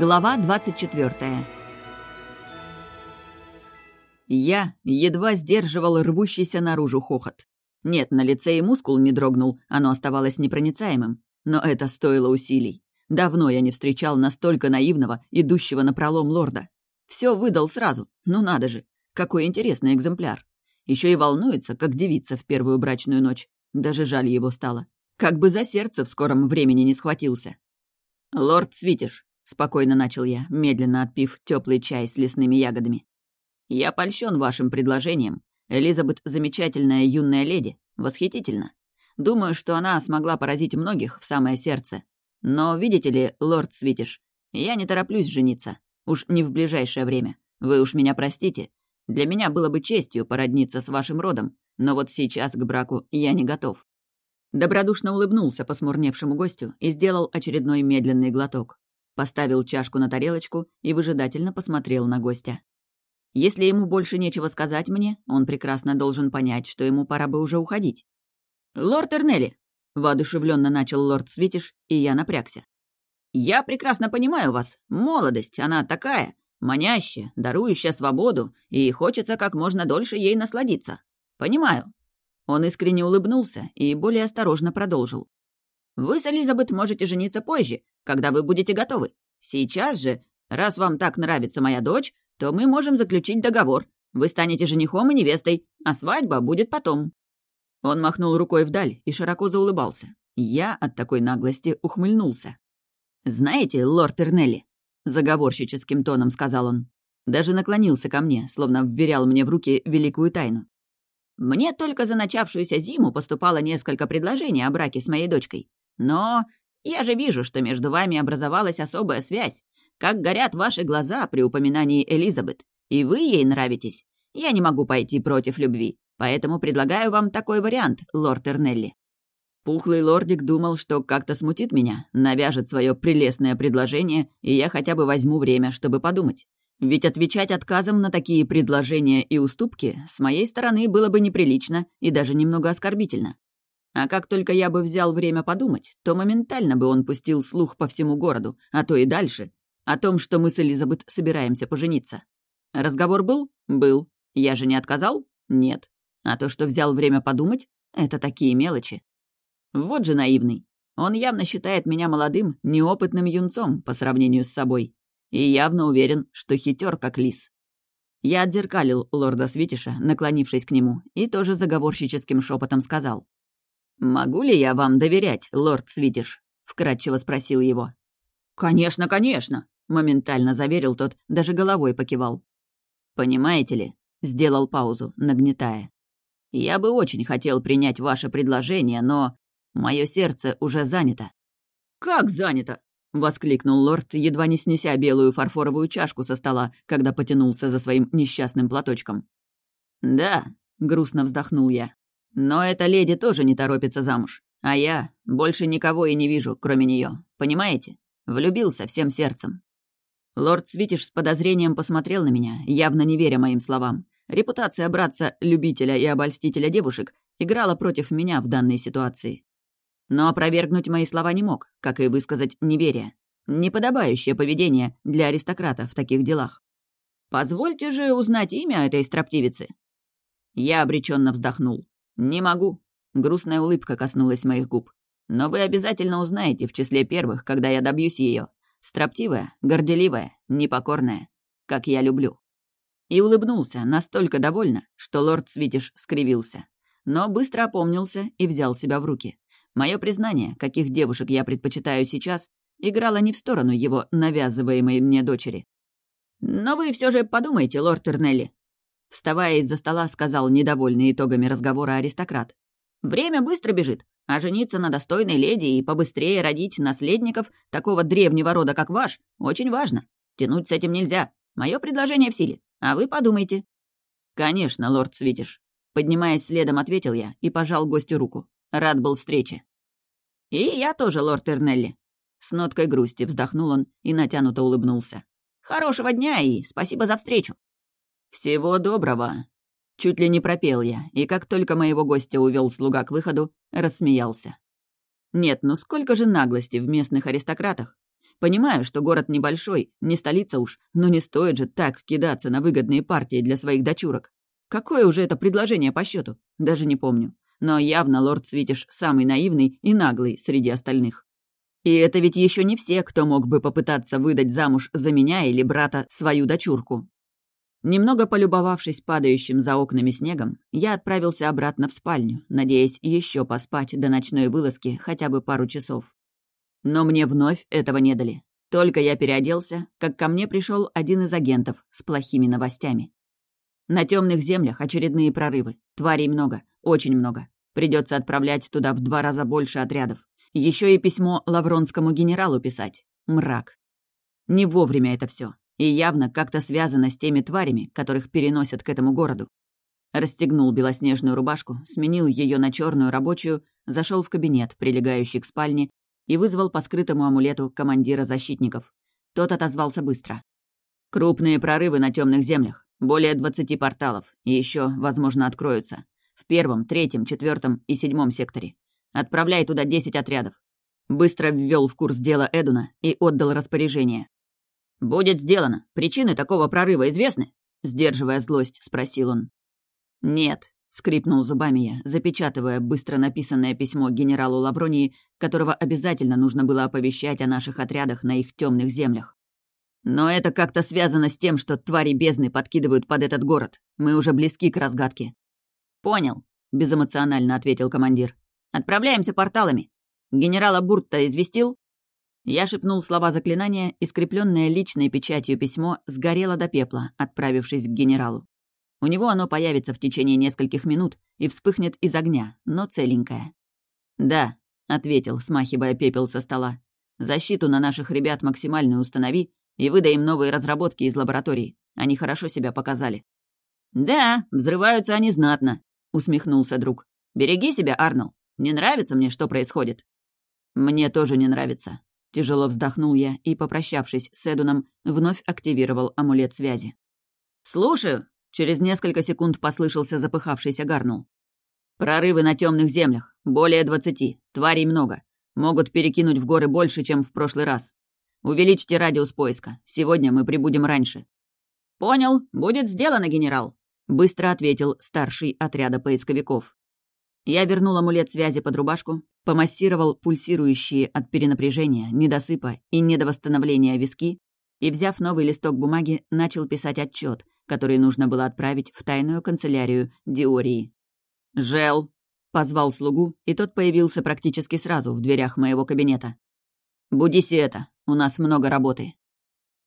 Глава 24 Я едва сдерживал рвущийся наружу хохот. Нет, на лице и мускул не дрогнул, оно оставалось непроницаемым. Но это стоило усилий. Давно я не встречал настолько наивного, идущего на пролом лорда. Все выдал сразу. Ну надо же, какой интересный экземпляр. Еще и волнуется, как девица в первую брачную ночь. Даже жаль его стало. Как бы за сердце в скором времени не схватился. «Лорд Свитиш», — спокойно начал я, медленно отпив теплый чай с лесными ягодами. «Я польщен вашим предложением. Элизабет — замечательная юная леди, восхитительно. Думаю, что она смогла поразить многих в самое сердце. Но, видите ли, лорд Свитиш, я не тороплюсь жениться. Уж не в ближайшее время. Вы уж меня простите. Для меня было бы честью породниться с вашим родом, но вот сейчас к браку я не готов». Добродушно улыбнулся посмурневшему гостю и сделал очередной медленный глоток. Поставил чашку на тарелочку и выжидательно посмотрел на гостя. Если ему больше нечего сказать мне, он прекрасно должен понять, что ему пора бы уже уходить. «Лорд Эрнелли!» — воодушевленно начал лорд Свитиш, и я напрягся. «Я прекрасно понимаю вас. Молодость, она такая, манящая, дарующая свободу, и хочется как можно дольше ей насладиться. Понимаю». Он искренне улыбнулся и более осторожно продолжил. «Вы с Элизабет можете жениться позже, когда вы будете готовы. Сейчас же, раз вам так нравится моя дочь, то мы можем заключить договор. Вы станете женихом и невестой, а свадьба будет потом». Он махнул рукой вдаль и широко заулыбался. Я от такой наглости ухмыльнулся. «Знаете, лорд Эрнелли», — заговорщическим тоном сказал он, даже наклонился ко мне, словно вверял мне в руки великую тайну. «Мне только за начавшуюся зиму поступало несколько предложений о браке с моей дочкой. Но я же вижу, что между вами образовалась особая связь, как горят ваши глаза при упоминании Элизабет, и вы ей нравитесь. Я не могу пойти против любви, поэтому предлагаю вам такой вариант, лорд Эрнелли». Пухлый лордик думал, что как-то смутит меня, навяжет свое прелестное предложение, и я хотя бы возьму время, чтобы подумать. Ведь отвечать отказом на такие предложения и уступки с моей стороны было бы неприлично и даже немного оскорбительно. А как только я бы взял время подумать, то моментально бы он пустил слух по всему городу, а то и дальше, о том, что мы с Элизабет собираемся пожениться. Разговор был? Был. Я же не отказал? Нет. А то, что взял время подумать, это такие мелочи. Вот же наивный. Он явно считает меня молодым, неопытным юнцом по сравнению с собой. И явно уверен, что хитер как лис. Я отзеркалил лорда Свитиша, наклонившись к нему, и тоже заговорщическим шепотом сказал. «Могу ли я вам доверять, лорд Свитиш?» — вкратчиво спросил его. «Конечно, конечно!» — моментально заверил тот, даже головой покивал. «Понимаете ли?» — сделал паузу, нагнетая. «Я бы очень хотел принять ваше предложение, но мое сердце уже занято». «Как занято?» — воскликнул лорд, едва не снеся белую фарфоровую чашку со стола, когда потянулся за своим несчастным платочком. «Да», — грустно вздохнул я. «Но эта леди тоже не торопится замуж, а я больше никого и не вижу, кроме нее. Понимаете? Влюбился всем сердцем. Лорд Свитиш с подозрением посмотрел на меня, явно не веря моим словам. Репутация братца-любителя и обольстителя девушек играла против меня в данной ситуации. Но опровергнуть мои слова не мог, как и высказать неверие. Неподобающее поведение для аристократа в таких делах. «Позвольте же узнать имя этой строптивицы». Я обреченно вздохнул. «Не могу». Грустная улыбка коснулась моих губ. «Но вы обязательно узнаете в числе первых, когда я добьюсь ее. Строптивая, горделивая, непокорная, как я люблю. И улыбнулся, настолько довольно, что лорд Свитиш скривился. Но быстро опомнился и взял себя в руки. Мое признание, каких девушек я предпочитаю сейчас, играло не в сторону его навязываемой мне дочери. «Но вы все же подумайте, лорд Тернелли», Вставая из-за стола, сказал недовольный итогами разговора аристократ. «Время быстро бежит. А жениться на достойной леди и побыстрее родить наследников такого древнего рода, как ваш, очень важно. Тянуть с этим нельзя. Мое предложение в силе. А вы подумайте». «Конечно, лорд Свитиш». Поднимаясь следом, ответил я и пожал гостю руку. Рад был встрече. «И я тоже, лорд Эрнелли». С ноткой грусти вздохнул он и натянуто улыбнулся. «Хорошего дня и спасибо за встречу». «Всего доброго», Чуть ли не пропел я, и как только моего гостя увел слуга к выходу, рассмеялся. Нет, ну сколько же наглости в местных аристократах? Понимаю, что город небольшой, не столица уж, но не стоит же так кидаться на выгодные партии для своих дочурок. Какое уже это предложение по счету? Даже не помню. Но явно лорд Свитиш самый наивный и наглый среди остальных. И это ведь еще не все, кто мог бы попытаться выдать замуж за меня или брата свою дочурку. Немного полюбовавшись падающим за окнами снегом, я отправился обратно в спальню, надеясь еще поспать до ночной вылазки хотя бы пару часов. Но мне вновь этого не дали. Только я переоделся, как ко мне пришел один из агентов с плохими новостями. На темных землях очередные прорывы. Тварей много, очень много. Придется отправлять туда в два раза больше отрядов. Еще и письмо лавронскому генералу писать. Мрак. Не вовремя это все. И явно как-то связано с теми тварями, которых переносят к этому городу. Расстегнул белоснежную рубашку, сменил ее на черную рабочую, зашел в кабинет, прилегающий к спальне, и вызвал по скрытому амулету командира защитников. Тот отозвался быстро. Крупные прорывы на темных землях, более двадцати порталов, и еще, возможно, откроются. В первом, третьем, четвертом и седьмом секторе. Отправляй туда десять отрядов. Быстро ввел в курс дела Эдуна и отдал распоряжение. «Будет сделано. Причины такого прорыва известны?» Сдерживая злость, спросил он. «Нет», — скрипнул зубами я, запечатывая быстро написанное письмо генералу Лавронии, которого обязательно нужно было оповещать о наших отрядах на их темных землях. «Но это как-то связано с тем, что твари бездны подкидывают под этот город. Мы уже близки к разгадке». «Понял», — безэмоционально ответил командир. «Отправляемся порталами. Генерала Бурта известил?» Я шепнул слова заклинания, и скрепленное личной печатью письмо сгорело до пепла, отправившись к генералу. У него оно появится в течение нескольких минут и вспыхнет из огня, но целенькое. «Да», — ответил, смахивая пепел со стола. «Защиту на наших ребят максимальную установи и выдай им новые разработки из лаборатории. Они хорошо себя показали». «Да, взрываются они знатно», — усмехнулся друг. «Береги себя, Арнол. Не нравится мне, что происходит». «Мне тоже не нравится», Тяжело вздохнул я и, попрощавшись с Эдуном, вновь активировал амулет связи. «Слушаю!» — через несколько секунд послышался запыхавшийся Гарнул. «Прорывы на темных землях. Более двадцати. Тварей много. Могут перекинуть в горы больше, чем в прошлый раз. Увеличьте радиус поиска. Сегодня мы прибудем раньше». «Понял. Будет сделано, генерал», — быстро ответил старший отряда поисковиков. Я вернул амулет связи под рубашку, помассировал пульсирующие от перенапряжения, недосыпа и недовосстановления виски и, взяв новый листок бумаги, начал писать отчет, который нужно было отправить в тайную канцелярию Диории. «Жел!» — позвал слугу, и тот появился практически сразу в дверях моего кабинета. «Будись это, у нас много работы».